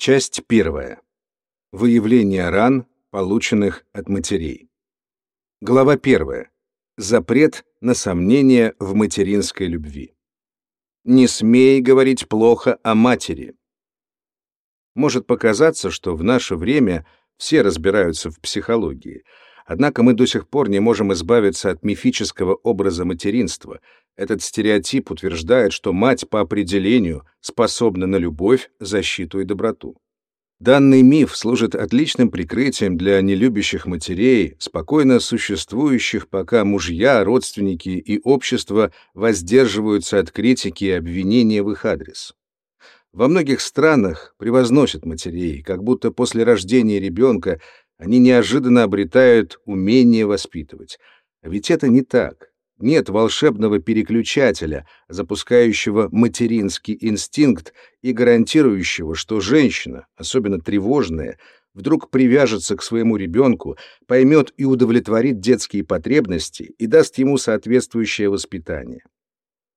Часть первая. Выявление ран, полученных от матерей. Глава первая. Запрет на сомнение в материнской любви. Не смей говорить плохо о матери. Может показаться, что в наше время все разбираются в психологии, однако мы до сих пор не можем избавиться от мифического образа материнства. Этот стереотип утверждает, что мать по определению способна на любовь, защиту и доброту. Данный миф служит отличным прикрытием для нелюбящих матерей, спокойно существующих, пока мужья, родственники и общество воздерживаются от критики и обвинения в их адрес. Во многих странах превозносят матерей, как будто после рождения ребенка они неожиданно обретают умение воспитывать. А ведь это не так. Нет волшебного переключателя, запускающего материнский инстинкт и гарантирующего, что женщина, особенно тревожная, вдруг привяжется к своему ребенку, поймет и удовлетворит детские потребности и даст ему соответствующее воспитание.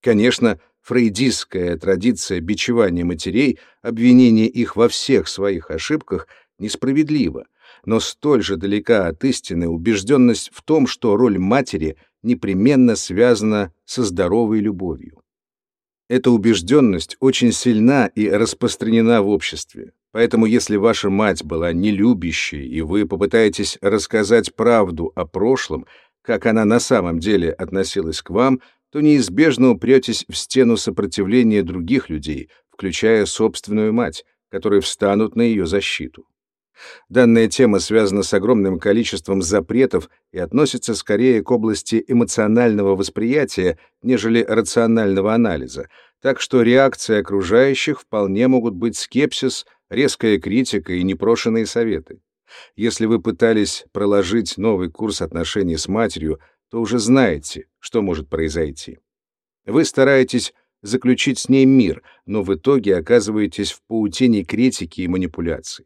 Конечно, фрейдистская традиция бичевания матерей, обвинения их во всех своих ошибках несправедлива, но столь же далека от истины убежденность в том, что роль матери непременно связана со здоровой любовью. Эта убежденность очень сильна и распространена в обществе. Поэтому если ваша мать была нелюбящей, и вы попытаетесь рассказать правду о прошлом, как она на самом деле относилась к вам, то неизбежно упретесь в стену сопротивления других людей, включая собственную мать, которые встанут на ее защиту. Данная тема связана с огромным количеством запретов и относится скорее к области эмоционального восприятия, нежели рационального анализа, так что реакции окружающих вполне могут быть скепсис, резкая критика и непрошенные советы. Если вы пытались проложить новый курс отношений с матерью, то уже знаете, что может произойти. Вы стараетесь заключить с ней мир, но в итоге оказываетесь в паутине критики и манипуляций.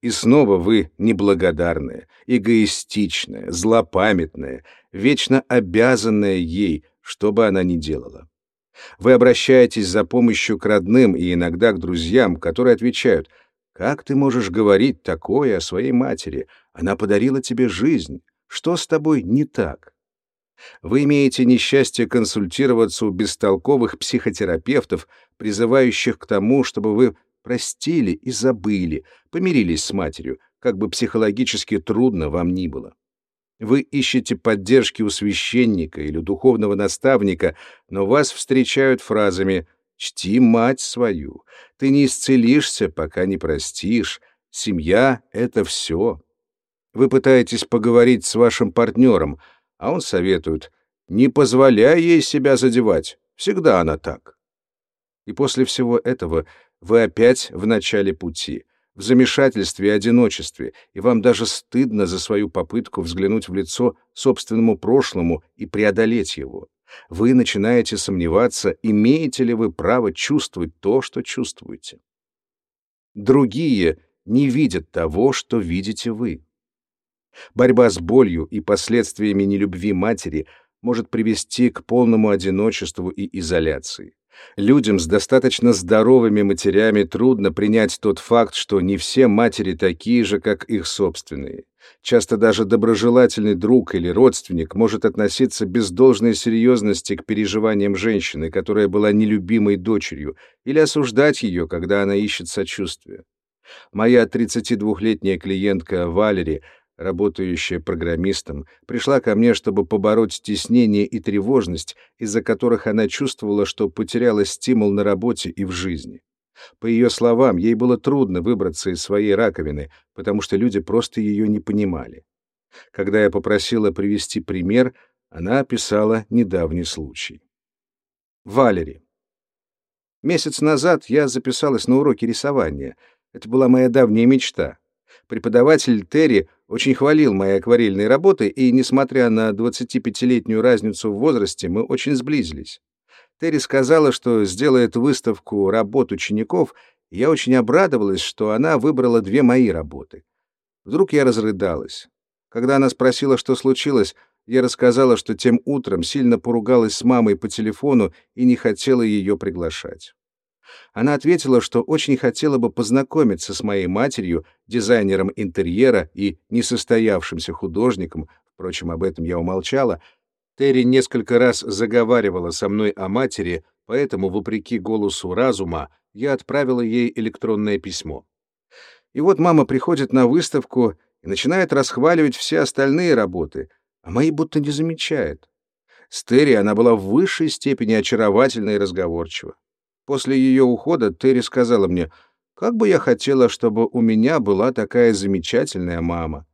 И снова вы неблагодарная, эгоистичная, злопамятная, вечно обязанная ей, что бы она ни делала. Вы обращаетесь за помощью к родным и иногда к друзьям, которые отвечают, «Как ты можешь говорить такое о своей матери? Она подарила тебе жизнь. Что с тобой не так?» Вы имеете несчастье консультироваться у бестолковых психотерапевтов, призывающих к тому, чтобы вы простили и забыли, помирились с матерью, как бы психологически трудно вам ни было. Вы ищете поддержки у священника или духовного наставника, но вас встречают фразами «Чти мать свою», «Ты не исцелишься, пока не простишь», «Семья — это все». Вы пытаетесь поговорить с вашим партнером, а он советует «Не позволяй ей себя задевать, всегда она так». И после всего этого вы опять в начале пути, в замешательстве и одиночестве, и вам даже стыдно за свою попытку взглянуть в лицо собственному прошлому и преодолеть его. Вы начинаете сомневаться, имеете ли вы право чувствовать то, что чувствуете. Другие не видят того, что видите вы. Борьба с болью и последствиями нелюбви матери может привести к полному одиночеству и изоляции. Людям с достаточно здоровыми матерями трудно принять тот факт, что не все матери такие же, как их собственные. Часто даже доброжелательный друг или родственник может относиться без должной серьезности к переживаниям женщины, которая была нелюбимой дочерью, или осуждать ее, когда она ищет сочувствия. Моя 32-летняя клиентка Валери работающая программистом, пришла ко мне, чтобы побороть стеснение и тревожность, из-за которых она чувствовала, что потеряла стимул на работе и в жизни. По ее словам, ей было трудно выбраться из своей раковины, потому что люди просто ее не понимали. Когда я попросила привести пример, она описала недавний случай. Валери. Месяц назад я записалась на уроки рисования. Это была моя давняя мечта. Преподаватель Терри очень хвалил мои акварельные работы, и, несмотря на 25-летнюю разницу в возрасте, мы очень сблизились. Терри сказала, что сделает выставку работ учеников, и я очень обрадовалась, что она выбрала две мои работы. Вдруг я разрыдалась. Когда она спросила, что случилось, я рассказала, что тем утром сильно поругалась с мамой по телефону и не хотела ее приглашать. Она ответила, что очень хотела бы познакомиться с моей матерью, дизайнером интерьера и несостоявшимся художником, впрочем, об этом я умолчала. Терри несколько раз заговаривала со мной о матери, поэтому, вопреки голосу разума, я отправила ей электронное письмо. И вот мама приходит на выставку и начинает расхваливать все остальные работы, а мои будто не замечает. С Терри она была в высшей степени очаровательна и разговорчива. После ее ухода Терри сказала мне, как бы я хотела, чтобы у меня была такая замечательная мама.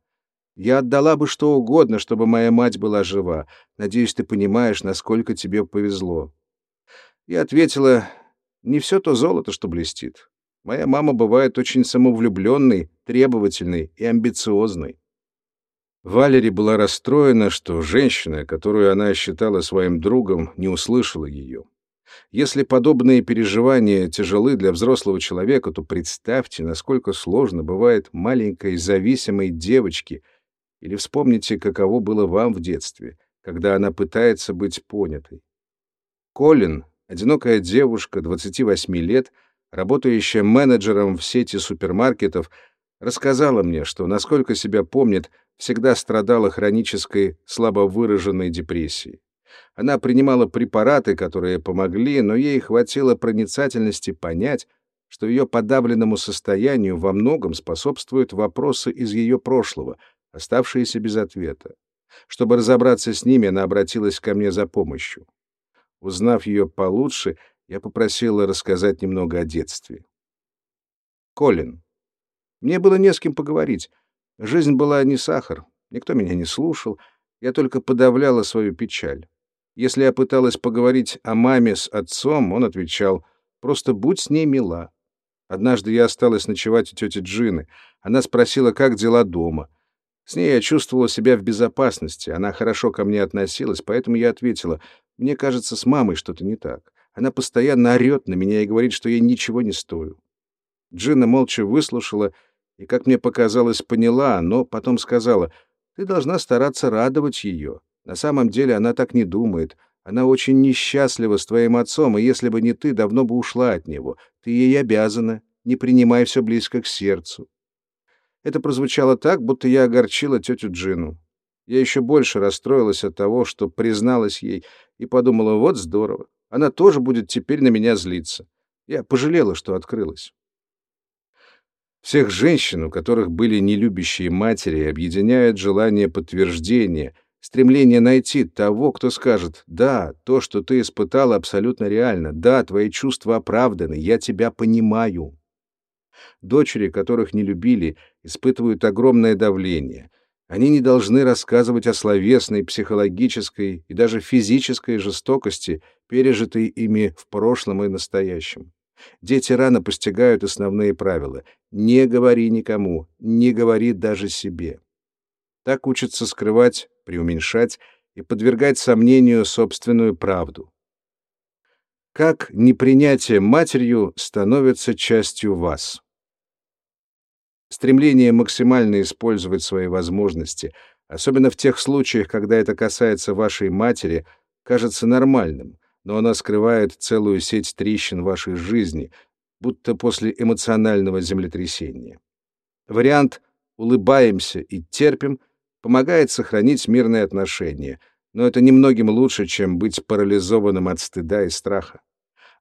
Я отдала бы что угодно, чтобы моя мать была жива. Надеюсь, ты понимаешь, насколько тебе повезло. Я ответила, не все то золото, что блестит. Моя мама бывает очень самовлюбленной, требовательной и амбициозной. Валери была расстроена, что женщина, которую она считала своим другом, не услышала ее. Если подобные переживания тяжелы для взрослого человека, то представьте, насколько сложно бывает маленькой зависимой девочке, или вспомните, каково было вам в детстве, когда она пытается быть понятой. Колин, одинокая девушка 28 лет, работающая менеджером в сети супермаркетов, рассказала мне, что, насколько себя помнит, всегда страдала хронической слабовыраженной депрессией. Она принимала препараты, которые помогли, но ей хватило проницательности понять, что ее подавленному состоянию во многом способствуют вопросы из ее прошлого, оставшиеся без ответа. Чтобы разобраться с ними, она обратилась ко мне за помощью. Узнав ее получше, я попросила рассказать немного о детстве. Колин. Мне было не с кем поговорить. Жизнь была не сахар, никто меня не слушал, я только подавляла свою печаль. Если я пыталась поговорить о маме с отцом, он отвечал «Просто будь с ней мила». Однажды я осталась ночевать у тети Джины. Она спросила, как дела дома. С ней я чувствовала себя в безопасности, она хорошо ко мне относилась, поэтому я ответила, «Мне кажется, с мамой что-то не так. Она постоянно орет на меня и говорит, что я ничего не стою». Джина молча выслушала и, как мне показалось, поняла, но потом сказала, «Ты должна стараться радовать ее. На самом деле она так не думает. Она очень несчастлива с твоим отцом, и если бы не ты, давно бы ушла от него. Ты ей обязана. Не принимай все близко к сердцу. Это прозвучало так, будто я огорчила тетю Джину. Я еще больше расстроилась от того, что призналась ей, и подумала, вот здорово. Она тоже будет теперь на меня злиться. Я пожалела, что открылась. Всех женщин, у которых были нелюбящие матери, объединяет желание подтверждения — Стремление найти того, кто скажет «Да, то, что ты испытала, абсолютно реально. Да, твои чувства оправданы. Я тебя понимаю». Дочери, которых не любили, испытывают огромное давление. Они не должны рассказывать о словесной, психологической и даже физической жестокости, пережитой ими в прошлом и настоящем. Дети рано постигают основные правила. Не говори никому, не говори даже себе. Так учатся скрывать преуменьшать и подвергать сомнению собственную правду. Как непринятие матерью становится частью вас? Стремление максимально использовать свои возможности, особенно в тех случаях, когда это касается вашей матери, кажется нормальным, но она скрывает целую сеть трещин вашей жизни, будто после эмоционального землетрясения. Вариант «улыбаемся и терпим» — помогает сохранить мирные отношения, но это немногим лучше, чем быть парализованным от стыда и страха.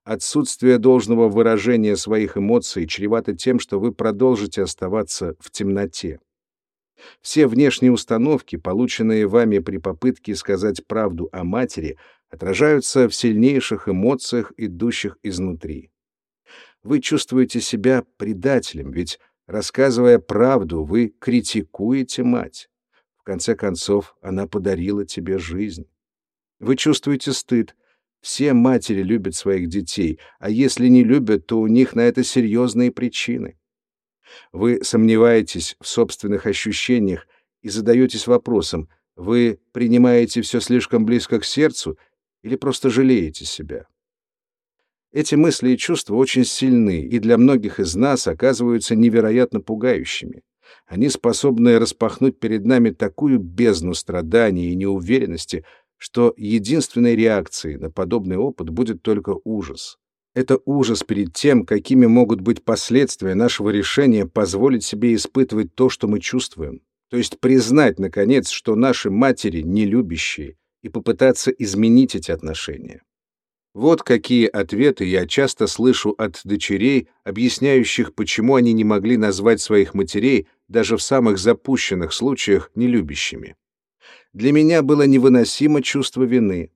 Отсутствие должного выражения своих эмоций чревато тем, что вы продолжите оставаться в темноте. Все внешние установки, полученные вами при попытке сказать правду о матери, отражаются в сильнейших эмоциях, идущих изнутри. Вы чувствуете себя предателем, ведь, рассказывая правду, вы критикуете мать. Конце концов, она подарила тебе жизнь. Вы чувствуете стыд. Все матери любят своих детей, а если не любят, то у них на это серьезные причины. Вы сомневаетесь в собственных ощущениях и задаетесь вопросом, вы принимаете все слишком близко к сердцу или просто жалеете себя? Эти мысли и чувства очень сильны и для многих из нас оказываются невероятно пугающими. Они способны распахнуть перед нами такую бездну страданий и неуверенности, что единственной реакцией на подобный опыт будет только ужас. Это ужас перед тем, какими могут быть последствия нашего решения позволить себе испытывать то, что мы чувствуем. То есть признать, наконец, что наши матери не любящие, и попытаться изменить эти отношения. Вот какие ответы я часто слышу от дочерей, объясняющих, почему они не могли назвать своих матерей даже в самых запущенных случаях нелюбящими. Для меня было невыносимо чувство вины.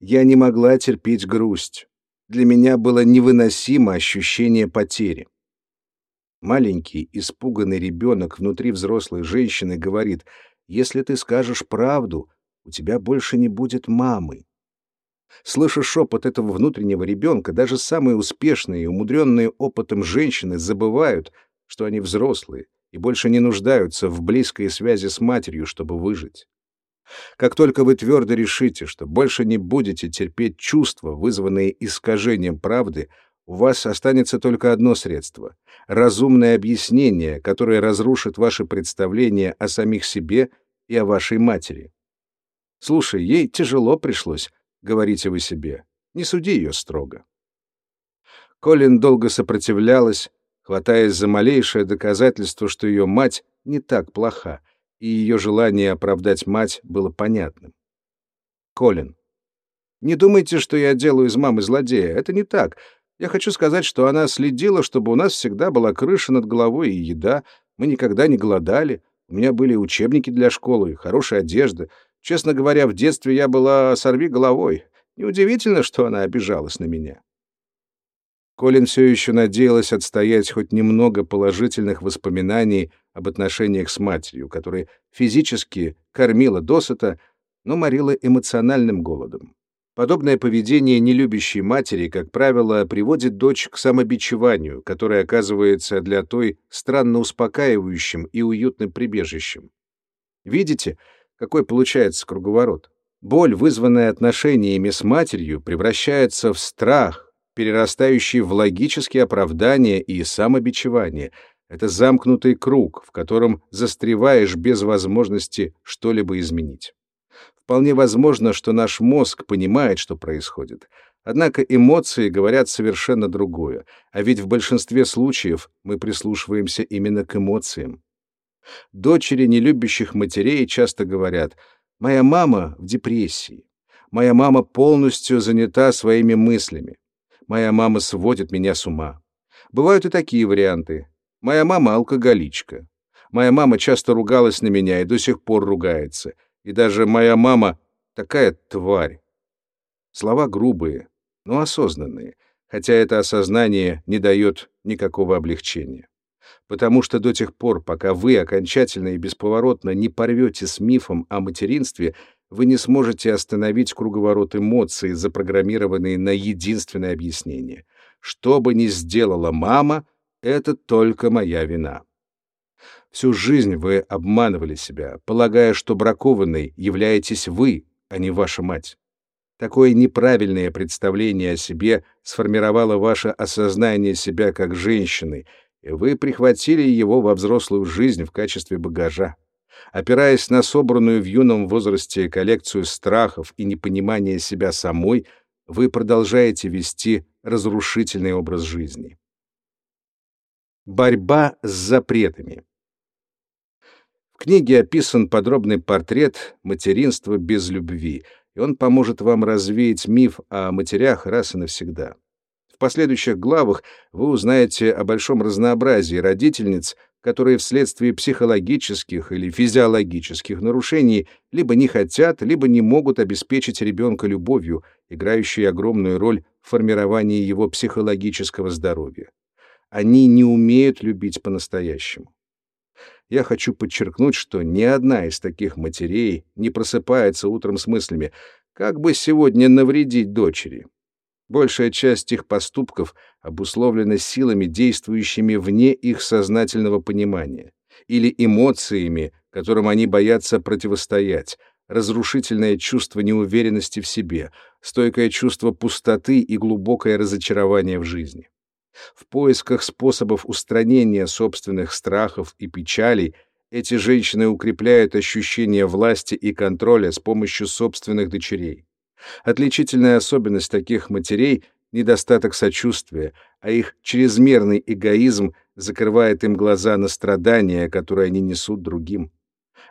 Я не могла терпеть грусть. Для меня было невыносимо ощущение потери. Маленький, испуганный ребенок внутри взрослой женщины говорит, «Если ты скажешь правду, у тебя больше не будет мамы». Слыша шепот этого внутреннего ребенка, даже самые успешные и умудренные опытом женщины забывают, что они взрослые и больше не нуждаются в близкой связи с матерью, чтобы выжить. Как только вы твердо решите, что больше не будете терпеть чувства, вызванные искажением правды, у вас останется только одно средство — разумное объяснение, которое разрушит ваше представление о самих себе и о вашей матери. Слушай, ей тяжело пришлось, говорите вы себе. Не суди ее строго. Колин долго сопротивлялась, хватаясь за малейшее доказательство, что ее мать не так плоха, и ее желание оправдать мать было понятным. Колин. Не думайте, что я делаю из мамы злодея. Это не так. Я хочу сказать, что она следила, чтобы у нас всегда была крыша над головой и еда. Мы никогда не голодали. У меня были учебники для школы, хорошая одежда. Честно говоря, в детстве я была сорви головой. Неудивительно, что она обижалась на меня. Колин все еще надеялась отстоять хоть немного положительных воспоминаний об отношениях с матерью, которая физически кормила досыта, но морила эмоциональным голодом. Подобное поведение нелюбящей матери, как правило, приводит дочь к самобичеванию, которое оказывается для той странно успокаивающим и уютным прибежищем. Видите, какой получается круговорот? Боль, вызванная отношениями с матерью, превращается в страх, перерастающий в логические оправдания и самобичевание. Это замкнутый круг, в котором застреваешь без возможности что-либо изменить. Вполне возможно, что наш мозг понимает, что происходит. Однако эмоции говорят совершенно другое, а ведь в большинстве случаев мы прислушиваемся именно к эмоциям. Дочери нелюбящих матерей часто говорят «Моя мама в депрессии. Моя мама полностью занята своими мыслями. Моя мама сводит меня с ума. Бывают и такие варианты. Моя мама алкоголичка. Моя мама часто ругалась на меня и до сих пор ругается. И даже моя мама такая тварь. Слова грубые, но осознанные, хотя это осознание не дает никакого облегчения. Потому что до тех пор, пока вы окончательно и бесповоротно не порвете с мифом о материнстве, вы не сможете остановить круговорот эмоций, запрограммированный на единственное объяснение. Что бы ни сделала мама, это только моя вина. Всю жизнь вы обманывали себя, полагая, что бракованной являетесь вы, а не ваша мать. Такое неправильное представление о себе сформировало ваше осознание себя как женщины, вы прихватили его во взрослую жизнь в качестве багажа опираясь на собранную в юном возрасте коллекцию страхов и непонимания себя самой, вы продолжаете вести разрушительный образ жизни. Борьба с запретами. В книге описан подробный портрет материнства без любви, и он поможет вам развеять миф о матерях раз и навсегда. В последующих главах вы узнаете о большом разнообразии родительниц, которые вследствие психологических или физиологических нарушений либо не хотят, либо не могут обеспечить ребенка любовью, играющей огромную роль в формировании его психологического здоровья. Они не умеют любить по-настоящему. Я хочу подчеркнуть, что ни одна из таких матерей не просыпается утром с мыслями, как бы сегодня навредить дочери. Большая часть их поступков обусловлена силами, действующими вне их сознательного понимания, или эмоциями, которым они боятся противостоять, разрушительное чувство неуверенности в себе, стойкое чувство пустоты и глубокое разочарование в жизни. В поисках способов устранения собственных страхов и печалей эти женщины укрепляют ощущение власти и контроля с помощью собственных дочерей. Отличительная особенность таких матерей — недостаток сочувствия, а их чрезмерный эгоизм закрывает им глаза на страдания, которые они несут другим.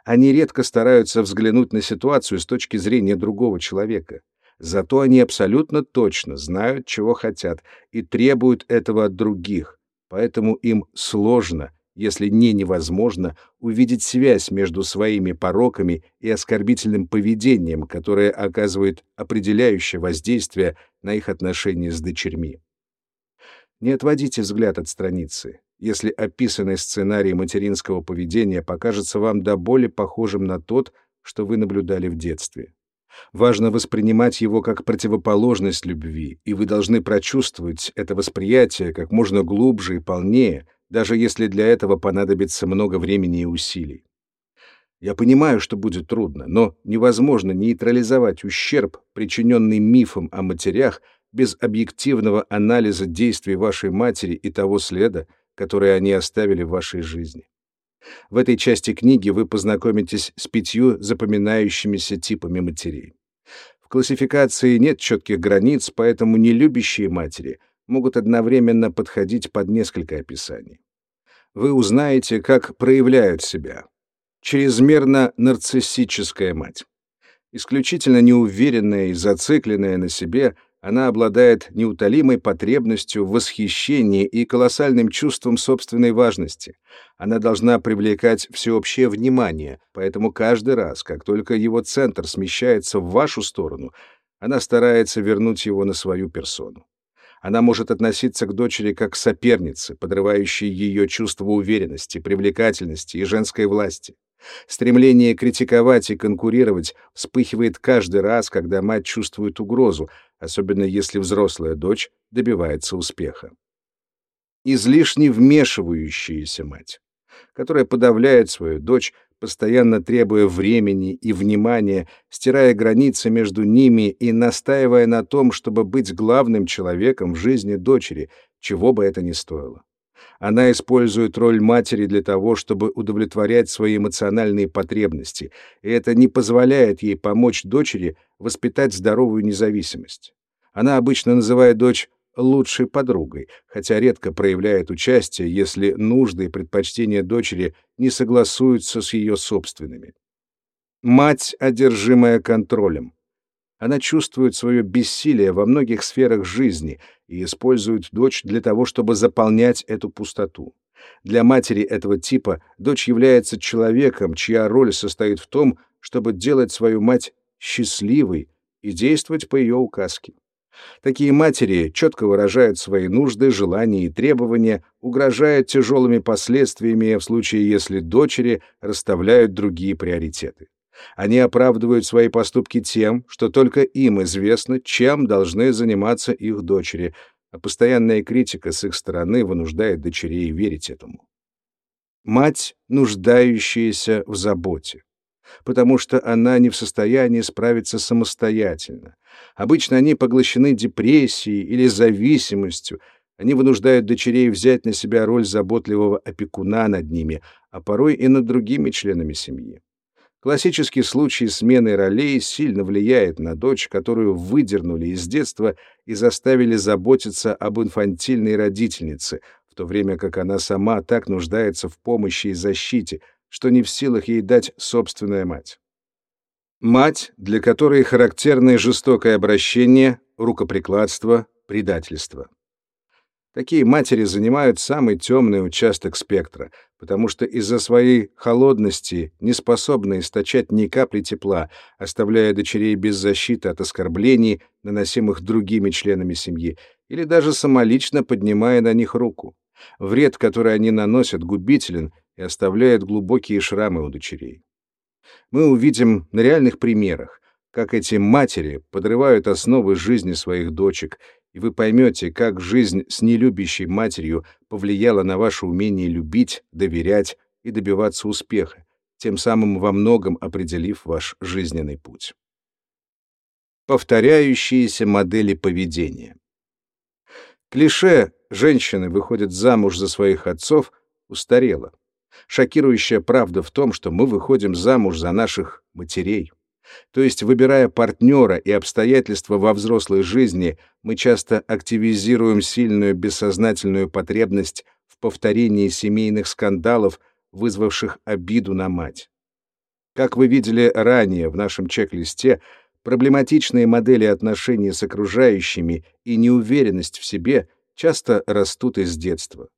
Они редко стараются взглянуть на ситуацию с точки зрения другого человека. Зато они абсолютно точно знают, чего хотят, и требуют этого от других, поэтому им сложно, если не невозможно, увидеть связь между своими пороками и оскорбительным поведением, которое оказывает определяющее воздействие на их отношения с дочерьми. Не отводите взгляд от страницы, если описанный сценарий материнского поведения покажется вам до боли похожим на тот, что вы наблюдали в детстве. Важно воспринимать его как противоположность любви, и вы должны прочувствовать это восприятие как можно глубже и полнее, даже если для этого понадобится много времени и усилий. Я понимаю, что будет трудно, но невозможно нейтрализовать ущерб, причиненный мифом о матерях, без объективного анализа действий вашей матери и того следа, который они оставили в вашей жизни. В этой части книги вы познакомитесь с пятью запоминающимися типами матерей. В классификации нет четких границ, поэтому нелюбящие матери могут одновременно подходить под несколько описаний. Вы узнаете, как проявляют себя. Чрезмерно нарциссическая мать. Исключительно неуверенная и зацикленная на себе, она обладает неутолимой потребностью в восхищении и колоссальным чувством собственной важности. Она должна привлекать всеобщее внимание, поэтому каждый раз, как только его центр смещается в вашу сторону, она старается вернуть его на свою персону. Она может относиться к дочери как к сопернице, подрывающей ее чувство уверенности, привлекательности и женской власти. Стремление критиковать и конкурировать вспыхивает каждый раз, когда мать чувствует угрозу, особенно если взрослая дочь добивается успеха. Излишне вмешивающаяся мать, которая подавляет свою дочь, постоянно требуя времени и внимания, стирая границы между ними и настаивая на том, чтобы быть главным человеком в жизни дочери, чего бы это ни стоило. Она использует роль матери для того, чтобы удовлетворять свои эмоциональные потребности, и это не позволяет ей помочь дочери воспитать здоровую независимость. Она обычно называет дочь лучшей подругой, хотя редко проявляет участие, если нужды и предпочтения дочери не согласуются с ее собственными. Мать, одержимая контролем. Она чувствует свое бессилие во многих сферах жизни и использует дочь для того, чтобы заполнять эту пустоту. Для матери этого типа дочь является человеком, чья роль состоит в том, чтобы делать свою мать счастливой и действовать по ее указке. Такие матери четко выражают свои нужды, желания и требования, угрожая тяжелыми последствиями в случае, если дочери расставляют другие приоритеты. Они оправдывают свои поступки тем, что только им известно, чем должны заниматься их дочери, а постоянная критика с их стороны вынуждает дочерей верить этому. Мать, нуждающаяся в заботе, потому что она не в состоянии справиться самостоятельно. Обычно они поглощены депрессией или зависимостью, они вынуждают дочерей взять на себя роль заботливого опекуна над ними, а порой и над другими членами семьи. Классический случай смены ролей сильно влияет на дочь, которую выдернули из детства и заставили заботиться об инфантильной родительнице, в то время как она сама так нуждается в помощи и защите, что не в силах ей дать собственная мать. Мать, для которой характерны жестокое обращение, рукоприкладство, предательство. Такие матери занимают самый темный участок спектра, потому что из-за своей холодности не способны источать ни капли тепла, оставляя дочерей без защиты от оскорблений, наносимых другими членами семьи, или даже самолично поднимая на них руку. Вред, который они наносят, губителен и оставляет глубокие шрамы у дочерей. Мы увидим на реальных примерах, как эти матери подрывают основы жизни своих дочек и вы поймете, как жизнь с нелюбящей матерью повлияла на ваше умение любить, доверять и добиваться успеха, тем самым во многом определив ваш жизненный путь. Повторяющиеся модели поведения. Клише «женщины выходят замуж за своих отцов» устарело. Шокирующая правда в том, что мы выходим замуж за наших матерей. То есть, выбирая партнера и обстоятельства во взрослой жизни, мы часто активизируем сильную бессознательную потребность в повторении семейных скандалов, вызвавших обиду на мать. Как вы видели ранее в нашем чек-листе, проблематичные модели отношений с окружающими и неуверенность в себе часто растут из детства.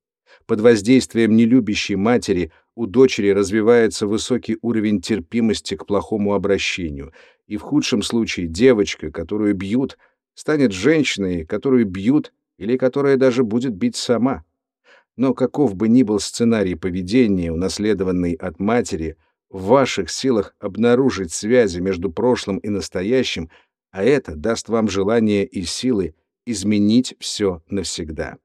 Под воздействием нелюбящей матери у дочери развивается высокий уровень терпимости к плохому обращению, и в худшем случае девочка, которую бьют, станет женщиной, которую бьют или которая даже будет бить сама. Но каков бы ни был сценарий поведения, унаследованный от матери, в ваших силах обнаружить связи между прошлым и настоящим, а это даст вам желание и силы изменить все навсегда.